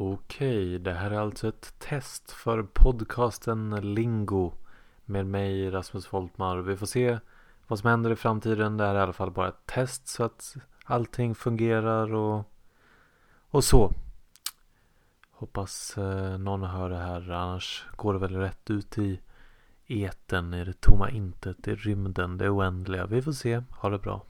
Okej, det här är alltså ett test för podcasten Lingo med mig Rasmus Voltmar. Vi får se vad som händer i framtiden. Det här är i alla fall bara ett test så att allting fungerar och, och så. Hoppas eh, någon hör det här. Annars går det väl rätt ut i eten, i det tomma intet, i rymden, det oändliga. Vi får se. Ha det bra.